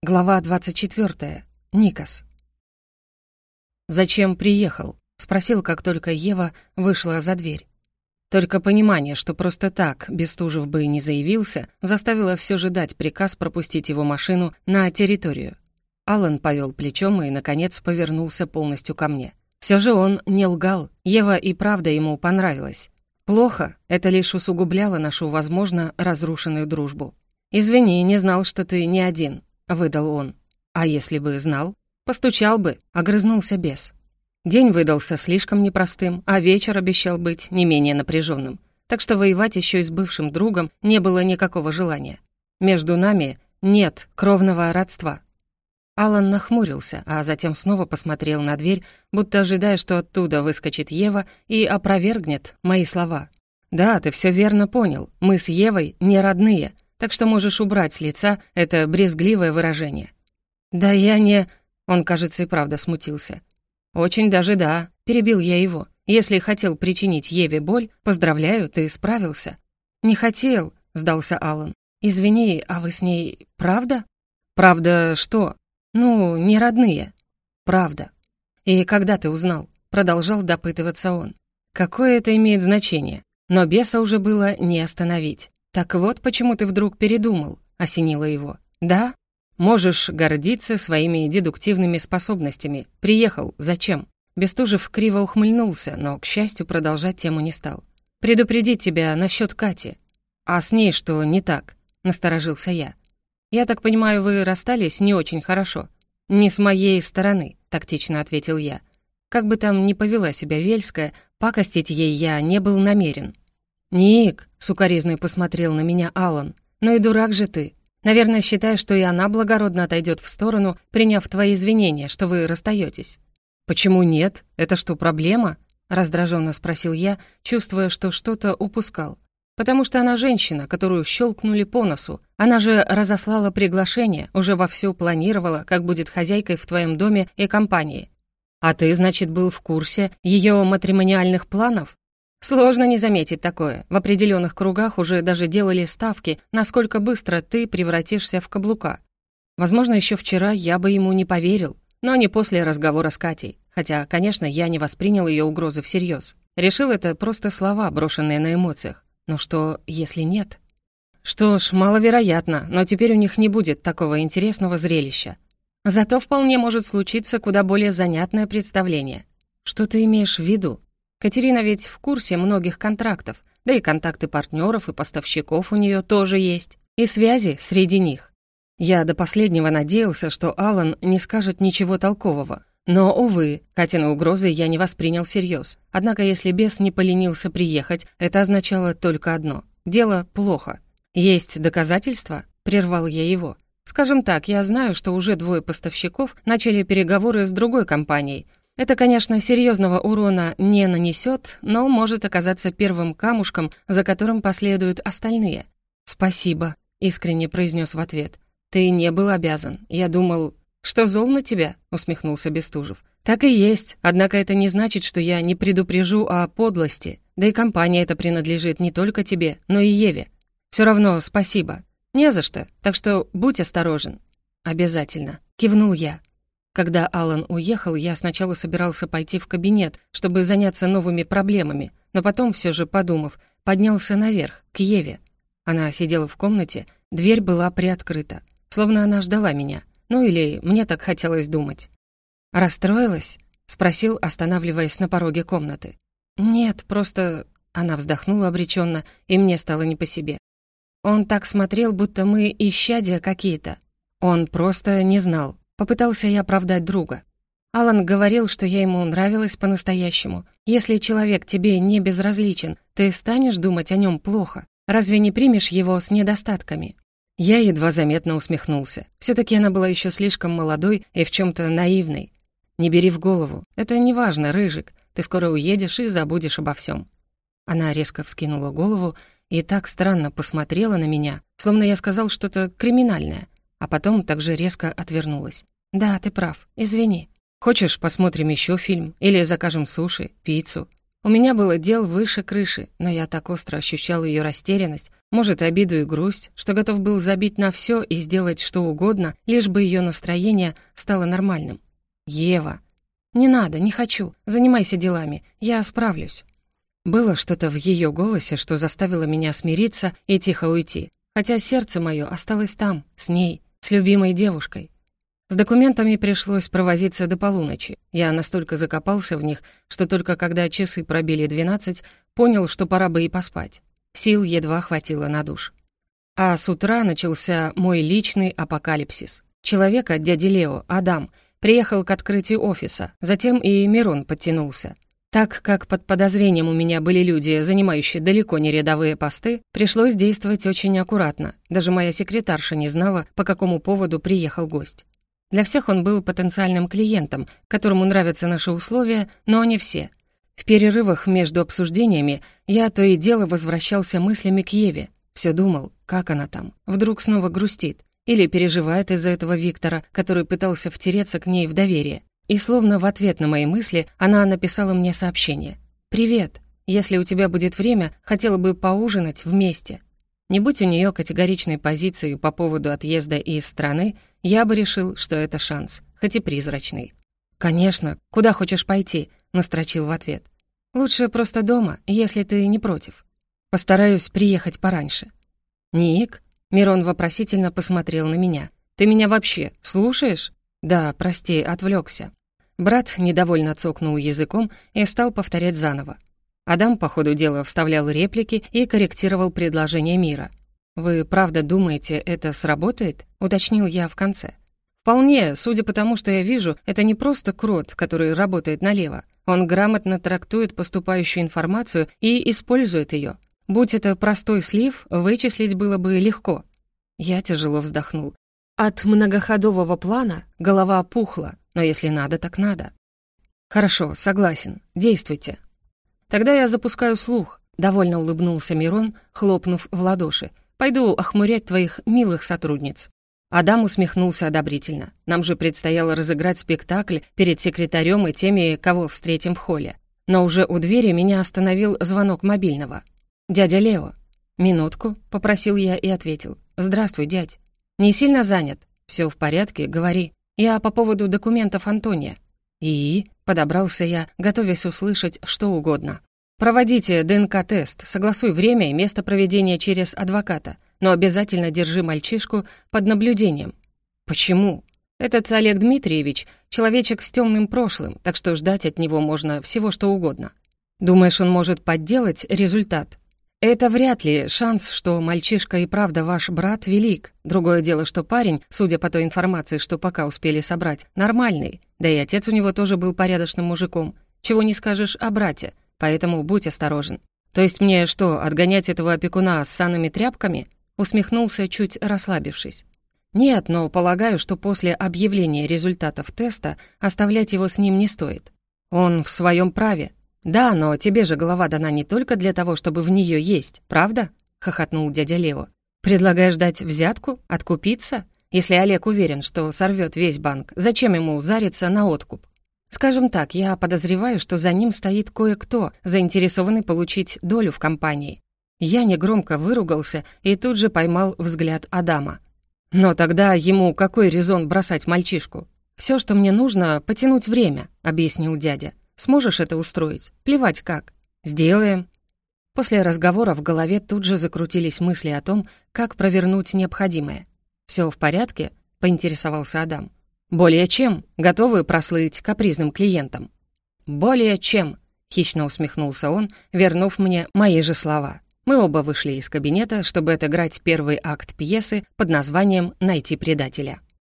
Глава 24. Никас. «Зачем приехал?» — спросил, как только Ева вышла за дверь. Только понимание, что просто так Бестужев бы не заявился, заставило все же дать приказ пропустить его машину на территорию. Алан повел плечом и, наконец, повернулся полностью ко мне. Все же он не лгал, Ева и правда ему понравилась. Плохо, это лишь усугубляло нашу, возможно, разрушенную дружбу. «Извини, не знал, что ты не один», — выдал он. «А если бы знал?» «Постучал бы», — огрызнулся бес. День выдался слишком непростым, а вечер обещал быть не менее напряженным. Так что воевать еще и с бывшим другом не было никакого желания. Между нами нет кровного родства. Алан нахмурился, а затем снова посмотрел на дверь, будто ожидая, что оттуда выскочит Ева и опровергнет мои слова. «Да, ты все верно понял. Мы с Евой не родные, так что можешь убрать с лица это брезгливое выражение». «Да я не...» Он, кажется, и правда смутился. «Очень даже да», — перебил я его. «Если хотел причинить Еве боль, поздравляю, ты справился». «Не хотел», — сдался Алан. «Извини, а вы с ней правда?» «Правда что?» «Ну, не родные». «Правда». «И когда ты узнал?» — продолжал допытываться он. «Какое это имеет значение?» Но беса уже было не остановить. «Так вот почему ты вдруг передумал», — осенило его. «Да? Можешь гордиться своими дедуктивными способностями. Приехал. Зачем?» Бестужев криво ухмыльнулся, но, к счастью, продолжать тему не стал. «Предупредить тебя насчет Кати». «А с ней что не так?» — насторожился я. «Я так понимаю, вы расстались не очень хорошо». «Не с моей стороны», — тактично ответил я. Как бы там ни повела себя Вельская, пакостить ей я не был намерен. «Ник», — сукоризный посмотрел на меня Алан, «ну и дурак же ты. Наверное, считаешь, что и она благородно отойдет в сторону, приняв твои извинения, что вы расстаетесь». «Почему нет? Это что, проблема?» — раздраженно спросил я, чувствуя, что что-то упускал. «Потому что она женщина, которую щелкнули по носу. Она же разослала приглашение, уже вовсю планировала, как будет хозяйкой в твоем доме и компании. А ты, значит, был в курсе ее матримониальных планов?» Сложно не заметить такое. В определенных кругах уже даже делали ставки, насколько быстро ты превратишься в каблука. Возможно, еще вчера я бы ему не поверил, но не после разговора с Катей. Хотя, конечно, я не воспринял ее угрозы всерьез. Решил это просто слова, брошенные на эмоциях. Но что, если нет? Что ж, маловероятно, но теперь у них не будет такого интересного зрелища. Зато вполне может случиться куда более занятное представление. Что ты имеешь в виду? Катерина ведь в курсе многих контрактов, да и контакты партнеров и поставщиков у нее тоже есть, и связи среди них. Я до последнего надеялся, что Алан не скажет ничего толкового. Но, увы, Катины угрозы я не воспринял всерьез. Однако, если бес не поленился приехать, это означало только одно — дело плохо. «Есть доказательства?» — прервал я его. «Скажем так, я знаю, что уже двое поставщиков начали переговоры с другой компанией, это, конечно, серьезного урона не нанесет, но может оказаться первым камушком, за которым последуют остальные. «Спасибо», — искренне произнес в ответ. «Ты не был обязан. Я думал...» «Что зол на тебя?» — усмехнулся Бестужев. «Так и есть, однако это не значит, что я не предупрежу о подлости. Да и компания эта принадлежит не только тебе, но и Еве. Все равно спасибо. Не за что, так что будь осторожен». «Обязательно», — кивнул я. Когда Алан уехал, я сначала собирался пойти в кабинет, чтобы заняться новыми проблемами, но потом, все же подумав, поднялся наверх, к Еве. Она сидела в комнате, дверь была приоткрыта, словно она ждала меня. Ну или мне так хотелось думать. «Расстроилась?» — спросил, останавливаясь на пороге комнаты. «Нет, просто...» — она вздохнула обреченно, и мне стало не по себе. Он так смотрел, будто мы исчадия какие-то. Он просто не знал, Попытался я оправдать друга. Алан говорил, что я ему нравилась по-настоящему. Если человек тебе не безразличен, ты станешь думать о нем плохо. Разве не примешь его с недостатками? Я едва заметно усмехнулся. все таки она была еще слишком молодой и в чем то наивной. Не бери в голову. Это не важно, Рыжик. Ты скоро уедешь и забудешь обо всем. Она резко вскинула голову и так странно посмотрела на меня, словно я сказал что-то криминальное а потом также резко отвернулась. «Да, ты прав, извини. Хочешь, посмотрим еще фильм? Или закажем суши, пиццу?» У меня было дел выше крыши, но я так остро ощущал ее растерянность, может, обиду и грусть, что готов был забить на все и сделать что угодно, лишь бы ее настроение стало нормальным. «Ева!» «Не надо, не хочу. Занимайся делами. Я справлюсь». Было что-то в ее голосе, что заставило меня смириться и тихо уйти, хотя сердце мое осталось там, с ней, с любимой девушкой. С документами пришлось провозиться до полуночи. Я настолько закопался в них, что только когда часы пробили двенадцать, понял, что пора бы и поспать. Сил едва хватило на душ. А с утра начался мой личный апокалипсис. Человек от дяди Лео, Адам, приехал к открытию офиса, затем и Мирон подтянулся. Так как под подозрением у меня были люди, занимающие далеко не рядовые посты, пришлось действовать очень аккуратно. Даже моя секретарша не знала, по какому поводу приехал гость. Для всех он был потенциальным клиентом, которому нравятся наши условия, но не все. В перерывах между обсуждениями я то и дело возвращался мыслями к Еве. Все думал, как она там. Вдруг снова грустит. Или переживает из-за этого Виктора, который пытался втереться к ней в доверие. И словно в ответ на мои мысли она написала мне сообщение. «Привет. Если у тебя будет время, хотела бы поужинать вместе». Не будь у нее категоричной позиции по поводу отъезда из страны, я бы решил, что это шанс, хоть и призрачный. «Конечно, куда хочешь пойти?» — настрочил в ответ. «Лучше просто дома, если ты не против. Постараюсь приехать пораньше». «Ник?» — Мирон вопросительно посмотрел на меня. «Ты меня вообще слушаешь?» «Да, прости, отвлекся. Брат недовольно цокнул языком и стал повторять заново. Адам, по ходу дела, вставлял реплики и корректировал предложение мира. «Вы правда думаете, это сработает?» — уточнил я в конце. «Вполне, судя по тому, что я вижу, это не просто крот, который работает налево. Он грамотно трактует поступающую информацию и использует ее. Будь это простой слив, вычислить было бы легко». Я тяжело вздохнул. От многоходового плана голова опухла, но если надо, так надо. «Хорошо, согласен. Действуйте», «Тогда я запускаю слух», — довольно улыбнулся Мирон, хлопнув в ладоши. «Пойду охмурять твоих милых сотрудниц». Адам усмехнулся одобрительно. Нам же предстояло разыграть спектакль перед секретарем и теми, кого встретим в холле. Но уже у двери меня остановил звонок мобильного. «Дядя Лео». «Минутку», — попросил я и ответил. «Здравствуй, дядь». «Не сильно занят?» «Все в порядке, говори». «Я по поводу документов Антония». «И?» — подобрался я, готовясь услышать что угодно. «Проводите ДНК-тест, согласуй время и место проведения через адвоката, но обязательно держи мальчишку под наблюдением». «Почему?» «Этот Олег Дмитриевич — человечек с темным прошлым, так что ждать от него можно всего что угодно. Думаешь, он может подделать результат?» «Это вряд ли. Шанс, что мальчишка и правда ваш брат, велик. Другое дело, что парень, судя по той информации, что пока успели собрать, нормальный. Да и отец у него тоже был порядочным мужиком. Чего не скажешь о брате, поэтому будь осторожен. То есть мне что, отгонять этого опекуна с санными тряпками?» Усмехнулся, чуть расслабившись. «Нет, но полагаю, что после объявления результатов теста оставлять его с ним не стоит. Он в своем праве, «Да, но тебе же голова дана не только для того, чтобы в нее есть, правда?» — хохотнул дядя Лео. «Предлагаешь дать взятку? Откупиться? Если Олег уверен, что сорвет весь банк, зачем ему зариться на откуп? Скажем так, я подозреваю, что за ним стоит кое-кто, заинтересованный получить долю в компании. Я негромко выругался и тут же поймал взгляд Адама. Но тогда ему какой резон бросать мальчишку? Все, что мне нужно, потянуть время», — объяснил дядя. Сможешь это устроить? Плевать как. Сделаем». После разговора в голове тут же закрутились мысли о том, как провернуть необходимое. «Все в порядке?» — поинтересовался Адам. «Более чем. Готовы прослыть капризным клиентам?» «Более чем», — хищно усмехнулся он, вернув мне мои же слова. Мы оба вышли из кабинета, чтобы отыграть первый акт пьесы под названием «Найти предателя».